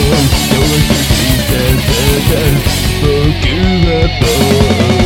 Don't be dead, dead, dead, forgivable.